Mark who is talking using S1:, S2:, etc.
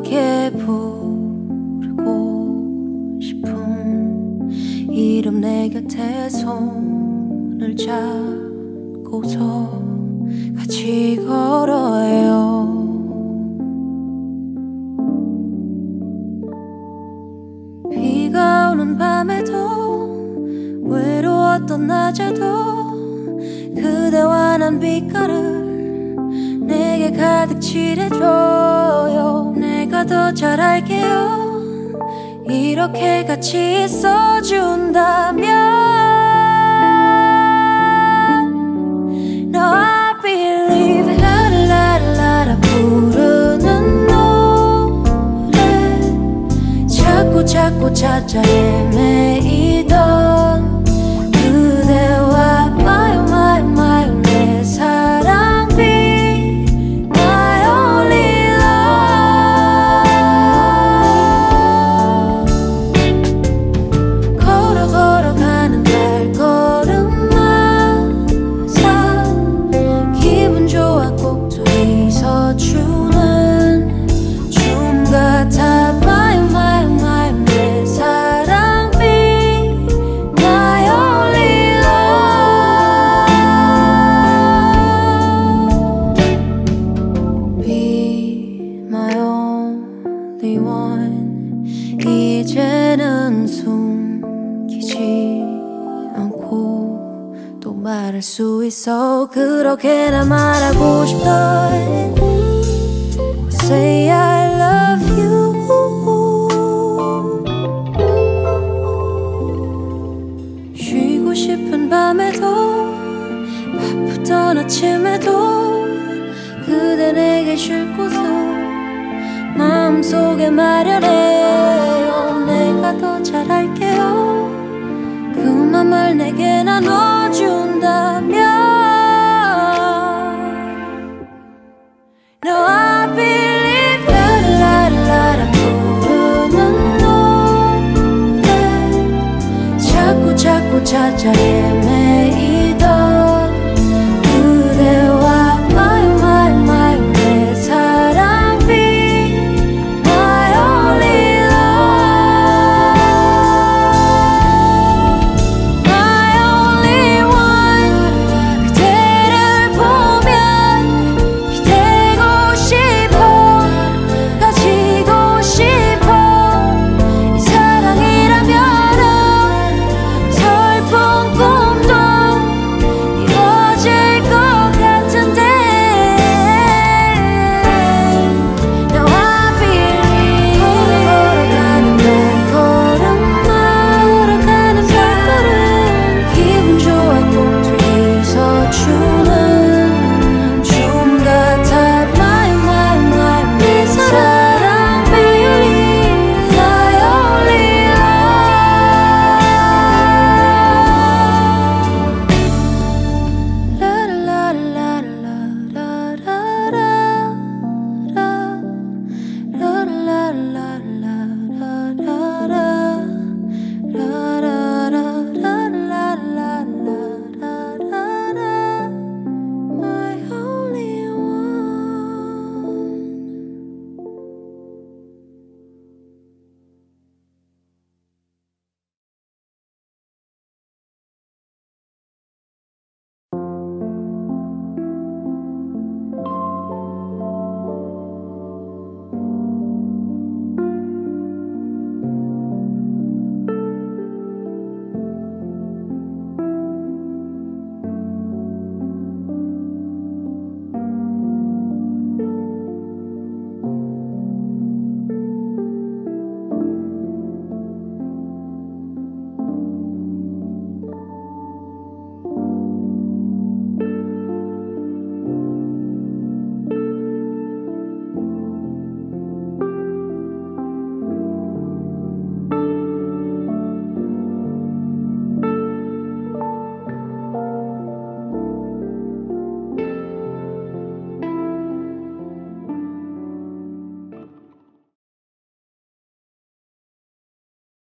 S1: 기억해 보고 싶은 이름 내 곁에 손을 잡고서 같이 걸어요. 비가 오는 밤에도 외로웠던 낮에도 그대와 난 빛깔을 내게 가득 칠해줘요. 내가 더잘 알게요. 이렇게 같이 있어준다면 No I believe 라라라라 부르는 노래. 자꾸 자꾸 찾아 헤매이던 숨기지 않고 또 말할 수 있어. 그렇게나 말하고 싶다 Say I love you. 쉬고 싶은 밤에도 바쁘던 아침에도 그대 내게 쉴 곳을 마음속에 마련해 Just